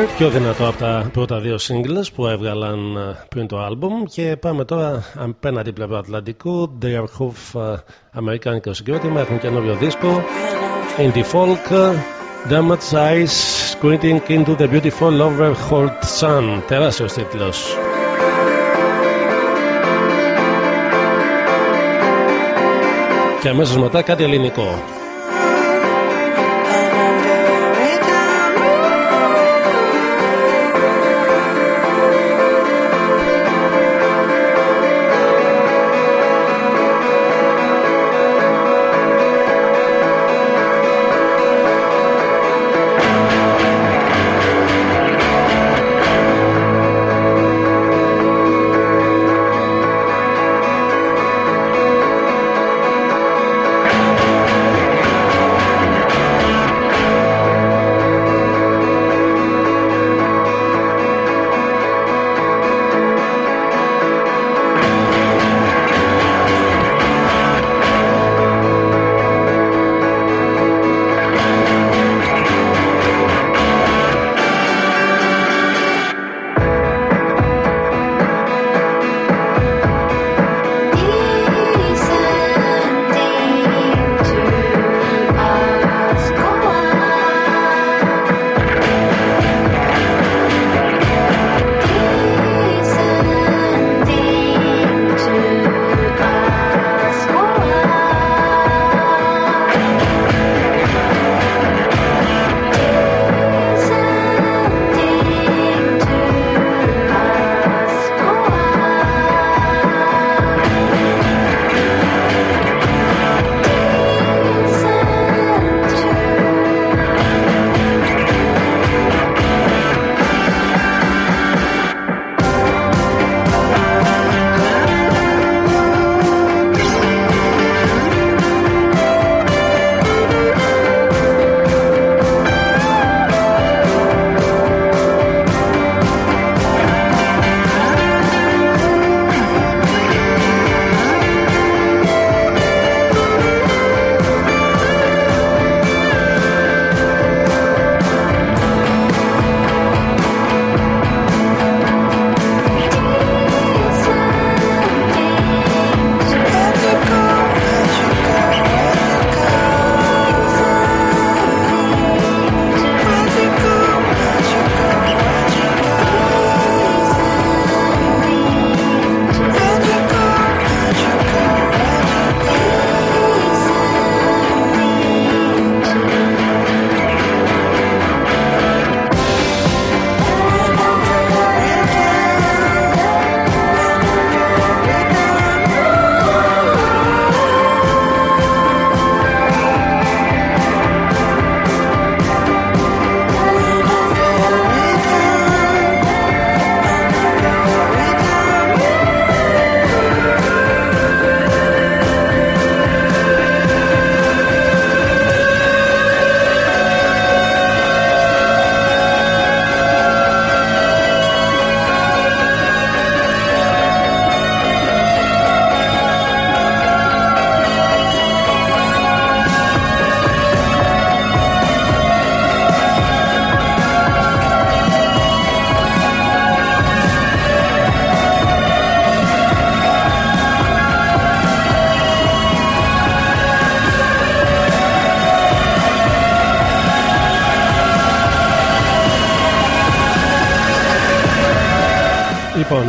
Πρώτο Martyr, πιο δυνατό από τα πρώτα δύο singles που έβγαλαν ε, πριν το album και πάμε τώρα απέναντι πλευρά Ατλαντικού. Dear Hoof, ε, αμερικάνικο συγκρότημα έχουν καινούριο δίσκο. Indie Folk Damaged Eyes Squinting into the Beautiful Overhauled Sun. Τεράστιος τίτλος. Και αμέσως μετά κάτι ελληνικό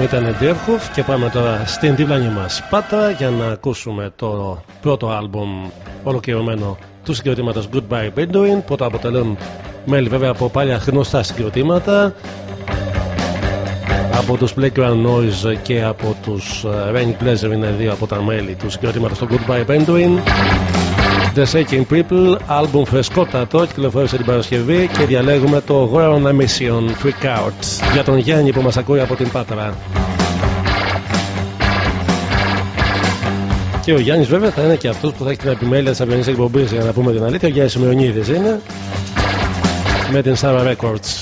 ήταν Deerhoof και πάμε τώρα στην δίπλανη μας. Πάτρα για να ακούσουμε το πρώτο άλμπουμ ολοκληρωμένο του συγκροτήματος Goodbye Bedouin που το αποτελούν μέλη βέβαια από πάλι γνωστά συγκροτήματα από τους Playground Noise και από τους Rain Pleasure είναι δύο από τα μέλη του συγκροτήματος του Goodbye Bedouin The Shaking People, άλμπουμ φρεσκότατο, κυκλοφόρησε την Παρασκευή και διαλέγουμε το War on a Mission Freak Out για τον Γιάννη που μας ακούει από την Πάτρα. Και ο Γιάννης βέβαια θα είναι και αυτός που θα έχει την επιμέλεια της αυριανής εκπομπής για να πούμε την αλήθεια. Ο Γιάννης Μεωνίδης είναι με την Sarah Records.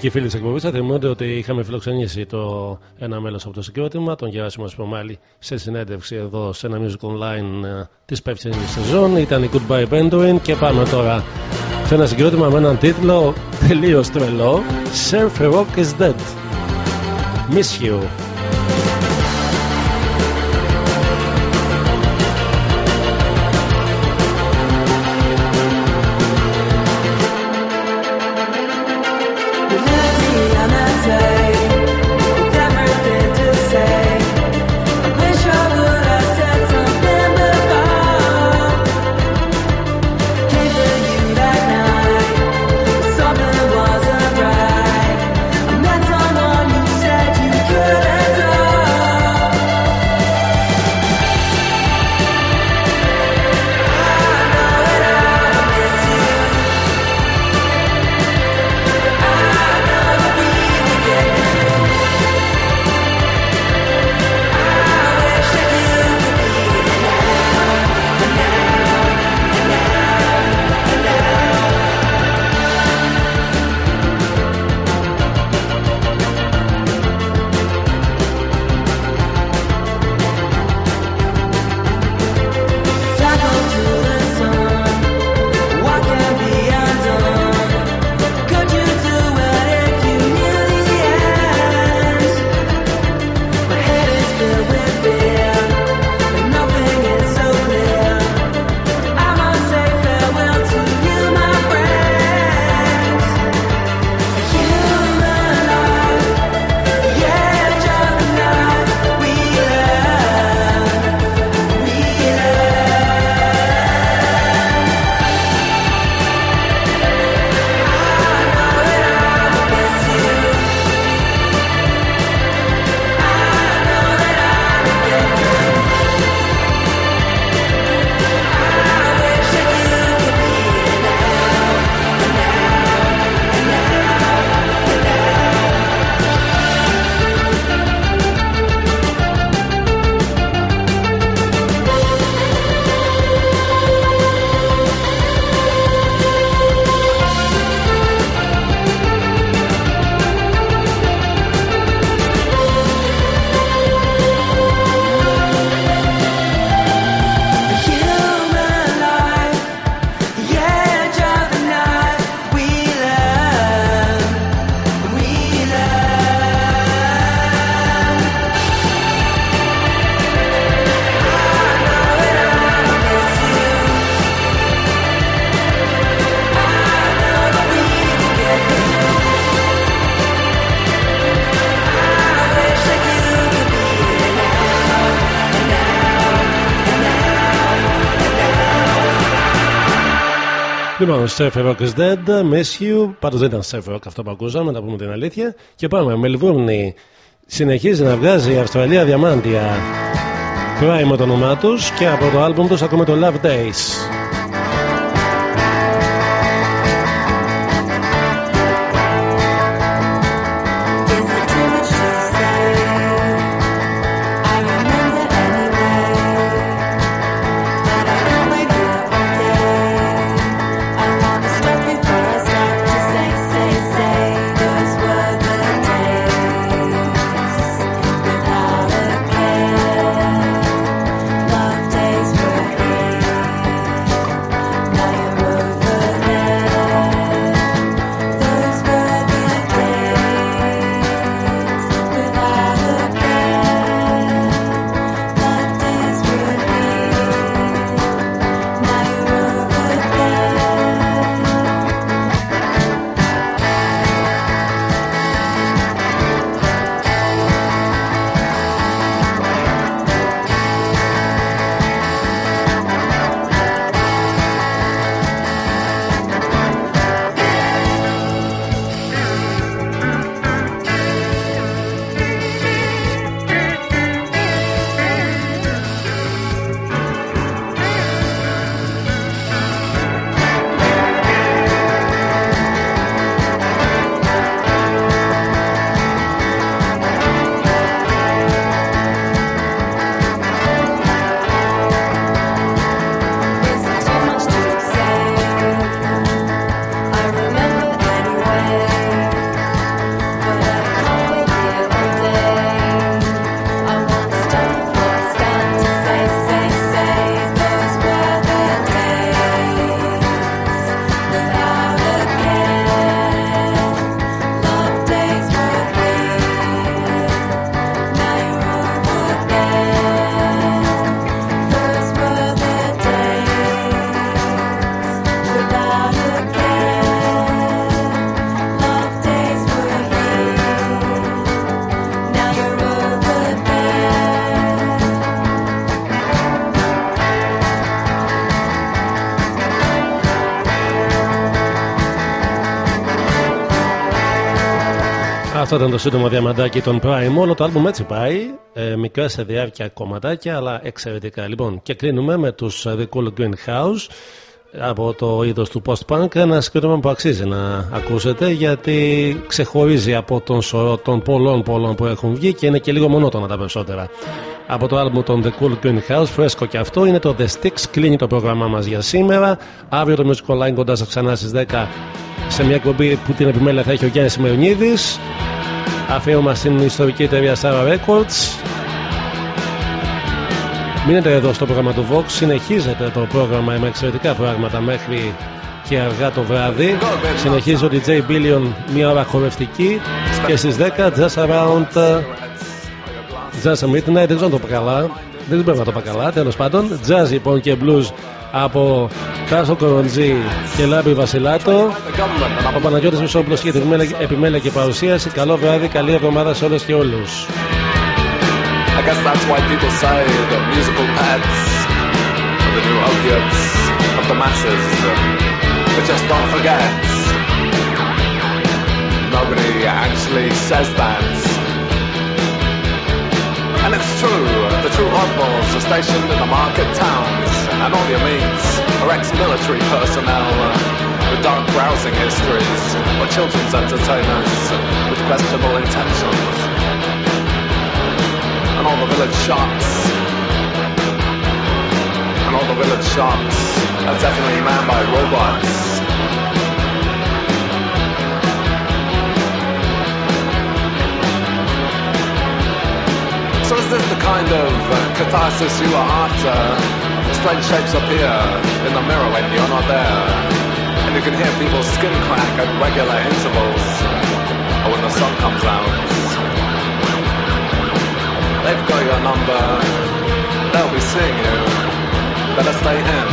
Φανατικοί φίλοι της εκπομπής θα θυμούνται ότι είχαμε φιλοξενήσει το ένα μέλος από το συγκρότημα, τον Γεράσιμο Σπομάλη, σε συνέντευξη εδώ σε ένα Music Online ε, της πέφτιανη σεζόν. Ήταν η Goodbye Penduin και πάμε τώρα σε ένα συγκρότημα με έναν τίτλο τελείως τρελό. Surf Rock is Dead. Miss you. Λοιπόν, Surf Rock is Dead, Miss You. Πάντως δεν ήταν Surf Rock αυτό που ακούσαμε, να πούμε την αλήθεια. Και πάμε. Μελβούρνη συνεχίζει να βγάζει η Αυστραλία διαμάντια. Prime το όνομά τους και από το album τους ακούμε το Love Days. Αυτό ήταν το σύντομο διαμαντάκι των Prime. Όλο το άλμπουμ έτσι πάει. Ε, μικρά σε διάρκεια κομματάκια, αλλά εξαιρετικά. Λοιπόν, και κλείνουμε με τους The Cool Green House από το είδος του post-punk. Ένα σκρίνημα που αξίζει να ακούσετε γιατί ξεχωρίζει από τον σωρό των πολλών πολλών που έχουν βγει και είναι και λίγο μονότονα τα περισσότερα. Από το άλμπουμ των The Cool Green House, φρέσκο και αυτό, είναι το The Sticks. Κλείνει το πρόγραμμά μας για σήμερα. Αύριο το Music Online κοντά σας ξανά στις 10 σε μια εκπομπή που την επιμέλεια θα έχει ο Γιάννης Μεωνίδη. Αφιέρωμα στην ιστορική εταιρεία Sara Records. Μείνετε εδώ στο πρόγραμμα του Vox. Συνεχίζεται το πρόγραμμα με εξαιρετικά πράγματα μέχρι και αργά το βράδυ. Συνεχίζει ο DJ Billion μια ώρα χορευτική και στις 10 Just Around uh, Just Midnight. Δεν ξέρω να το πω καλά. Δεν πρέπει να το πω καλά. Τέλος πάντων, Jazz λοιπόν και Blues από Κάσο Κοροντζή και Λάμπη Βασιλάτο. Ο Παναγιώτης Μισόπουλος για την επιμέλεια και παρουσίαση. Καλό βράδυ, καλή εβδομάδα σε όλες και όλους. I guess that's why people say that musical pets are the new opiates of the masses. But just don't forget, nobody actually says that. And it's true, the true oddballs are stationed in the market towns, and all your meets are ex-military personnel with dark browsing histories, or children's entertainers with questionable intentions and all the village shops. And all the village shops are definitely manned by robots. So is this the kind of uh, catharsis you are after? Strange shapes appear in the mirror when you're not there. And you can hear people's skin crack at regular intervals. Or when the sun comes out. They've got your number. They'll be seeing you. Better stay in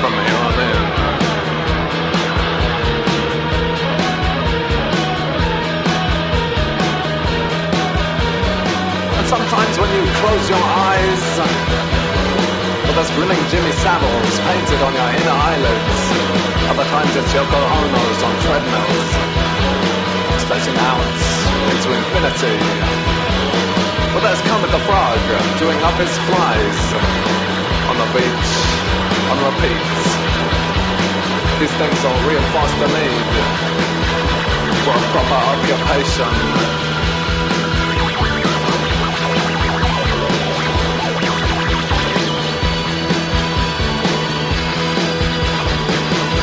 from here sometimes when you close your eyes, there's grinning Jimmy Saviles painted on your inner eyelids. Other times it's Yoko Ono's on treadmills, stretching out into infinity. Well, there's Kermit the Frog doing up his flies on the beach on repeat. These things all reinforce the need for a proper occupation.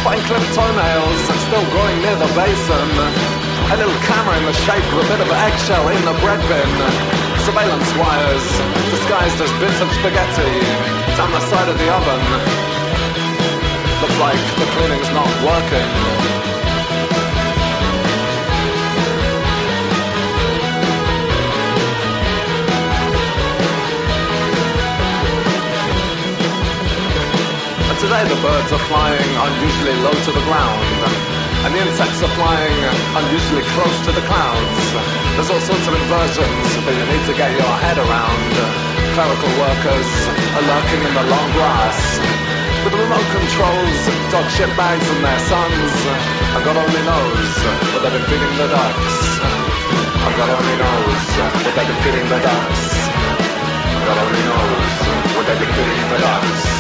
Fine clipped toenails and still growing near the basin. A little camera in the shape of a bit of eggshell in the bread bin surveillance wires disguised as bits of spaghetti down the side of the oven. Looks like the cleaning's not working. Today the birds are flying unusually low to the ground. And the insects are flying unusually close to the clouds. There's all sorts of inversions that you need to get your head around. Clerical workers are lurking in the long grass. With the remote controls, dog shit bags and their sons. And God only knows what they've been feeding the ducks. And God only knows what they've been feeding the ducks. God only knows what they've been feeding the ducks.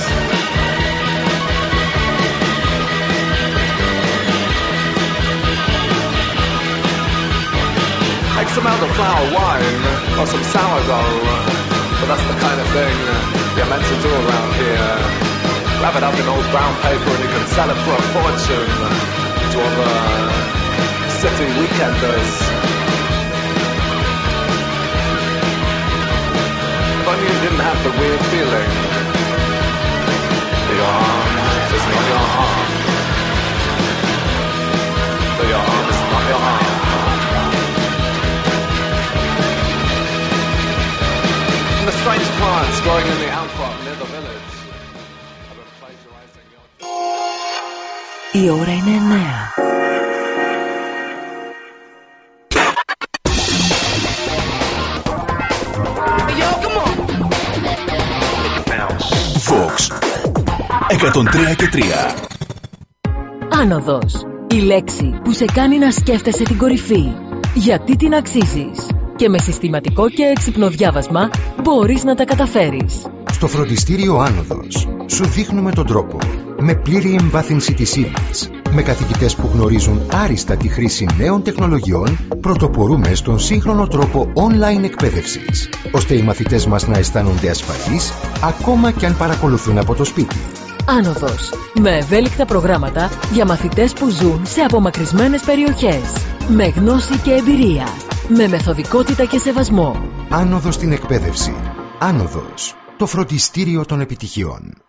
Make some elderflower wine or some sourdough. But that's the kind of thing uh, you're meant to do around here. Wrap it up in old brown paper and you can sell it for a fortune to other uh, city weekenders. If only you didn't have the weird feeling. Your arm is not your arm. Your arm is not your arm. The strange plants growing in the outcrop near the village. Η ώρα είναι 9. Vox 103 και 3 Άνοδος. Η λέξη που σε κάνει να σκέφτεσαι την κορυφή. Γιατί την αξίζεις; Και με συστηματικό και έξυπνο διάβασμα μπορείς να τα καταφέρεις. Στο φροντιστήριο Άνοδος σου δείχνουμε τον τρόπο. Με πλήρη εμβάθυνση της ύλης. Με καθηγητές που γνωρίζουν άριστα τη χρήση νέων τεχνολογιών, πρωτοπορούμε στον σύγχρονο τρόπο online εκπαίδευσης, ώστε οι μαθητές μας να αισθάνονται ασφαλείς, ακόμα και αν παρακολουθούν από το σπίτι. Άνοδος. Με ευέλικτα προγράμματα για μαθητές που ζουν σε απομακρυσμένες περιοχές. Με γνώση και εμπειρία. Με μεθοδικότητα και σεβασμό. Άνοδος στην εκπαίδευση. Άνοδος. Το φροντιστήριο των επιτυχιών.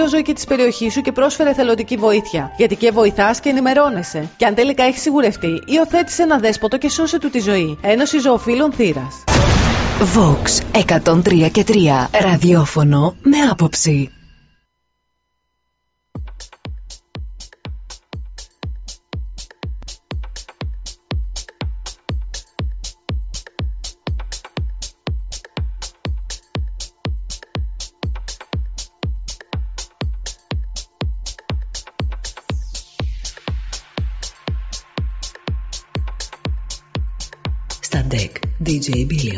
φιλοζωική της περιοχής σου και πρόσφερε θελοντική βοήθεια. Γιατί και βοηθάς και ενημερώνεσαι. Και αν τελικά έχεις σιγουρευτεί, υιοθέτησε ένα δέσποτο και σώσε του τη ζωή. Ένωση Ζωοφύλων Θήρα. Vox 103 και 3 ραδιόφωνο με άποψη. Στα deck DJ Billion.